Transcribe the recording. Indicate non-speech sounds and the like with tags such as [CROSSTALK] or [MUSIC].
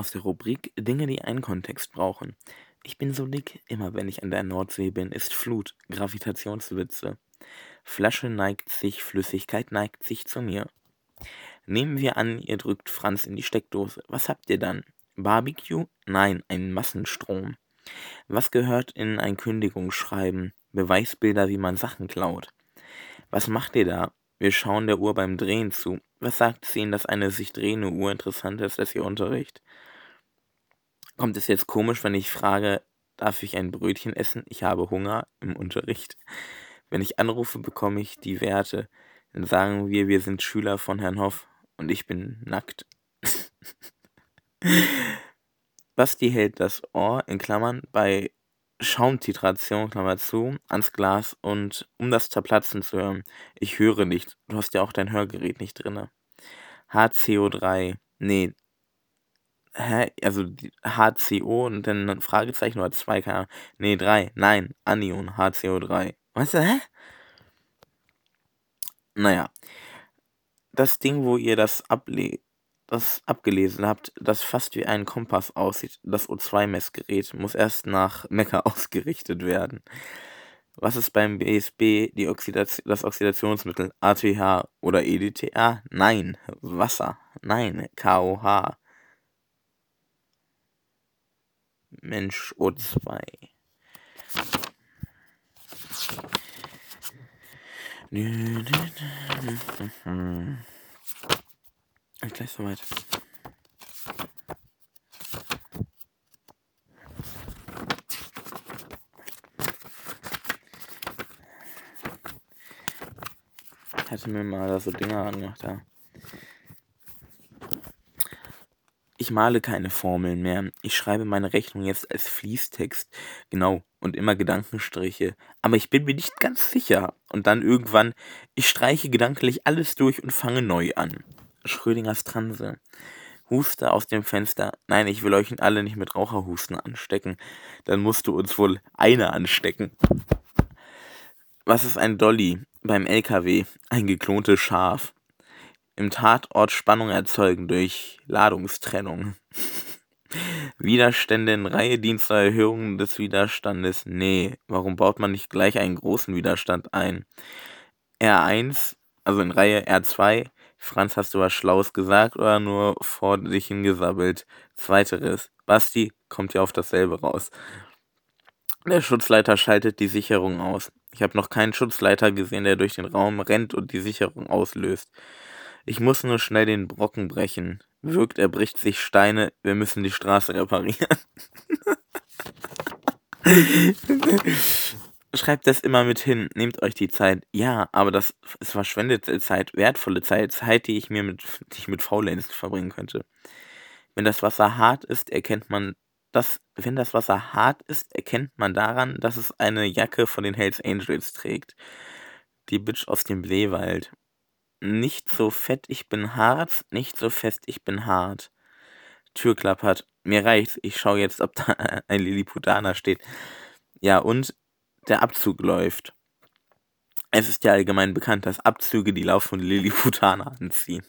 aus der Rubrik Dinge, die einen Kontext brauchen. Ich bin so dick, immer wenn ich an der Nordsee bin, ist Flut, Gravitationswitze. Flasche neigt sich, Flüssigkeit neigt sich zu mir. Nehmen wir an, ihr drückt Franz in die Steckdose. Was habt ihr dann? Barbecue? Nein, ein Massenstrom. Was gehört in ein Kündigungsschreiben? Beweisbilder, wie man Sachen klaut. Was macht ihr da? Wir schauen der Uhr beim Drehen zu. Was sagt es Ihnen, dass eine sich drehende Uhr interessanter ist als Ihr Unterricht? Kommt es jetzt komisch, wenn ich frage, darf ich ein Brötchen essen? Ich habe Hunger im Unterricht. Wenn ich anrufe, bekomme ich die Werte. Dann sagen wir, wir sind Schüler von Herrn Hoff und ich bin nackt. [LAUGHS] Basti hält das Ohr in Klammern bei Schaumtitration, Klammer zu, ans Glas und um das Zerplatzen zu hören. Ich höre nicht. Du hast ja auch dein Hörgerät nicht drinne. HCO3. Nee. Hä? Also HCO und dann ein Fragezeichen oder zwei, keine Ahnung. Nee, drei. Nein. Anion, HCO3. Weißt du, hä? Naja. Das Ding, wo ihr das ablegt das abgelesen habt, das fast wie ein Kompass aussieht, das O2-Messgerät, muss erst nach Mekka [LAUGHS] ausgerichtet werden. Was ist beim BSB die Oxidation, das Oxidationsmittel? ATH oder EDTA? Nein. Wasser? Nein. KOH. Mensch O2. Gleich soweit. Ich hatte mir mal so Dinger angemacht, ja. Ich male keine Formeln mehr. Ich schreibe meine Rechnung jetzt als Fließtext. Genau. Und immer Gedankenstriche. Aber ich bin mir nicht ganz sicher. Und dann irgendwann, ich streiche gedanklich alles durch und fange neu an. Schrödingers Transe. Huste aus dem Fenster. Nein, ich will euch alle nicht mit Raucherhusten anstecken. Dann musst du uns wohl eine anstecken. Was ist ein Dolly? Beim LKW. Ein geklontes Schaf. Im Tatort Spannung erzeugen durch Ladungstrennung. [LAUGHS] Widerstände in Reihe dient zur Erhöhung des Widerstandes. Nee, warum baut man nicht gleich einen großen Widerstand ein? R1, also in Reihe R2, Franz, hast du was Schlaues gesagt oder nur vor dich hingesabbelt? Zweiteres. Basti kommt ja auf dasselbe raus. Der Schutzleiter schaltet die Sicherung aus. Ich habe noch keinen Schutzleiter gesehen, der durch den Raum rennt und die Sicherung auslöst. Ich muss nur schnell den Brocken brechen. Wirkt, er bricht sich Steine. Wir müssen die Straße reparieren. [LAUGHS] Schreibt das immer mit hin, nehmt euch die Zeit. Ja, aber das ist verschwendete Zeit, wertvolle Zeit, Zeit, die ich mir mit, die ich mit Faulenz verbringen könnte. Wenn das Wasser hart ist, erkennt man das, wenn das Wasser hart ist, erkennt man daran, dass es eine Jacke von den Hells Angels trägt. Die Bitch aus dem Bleewald. Nicht so fett, ich bin hart, nicht so fest, ich bin hart. Tür klappert. Mir reicht's, ich schau jetzt, ob da [LAUGHS] ein Lilliputaner steht. Ja, und der Abzug läuft. Es ist ja allgemein bekannt, dass Abzüge die laufende Lilliputaner anziehen.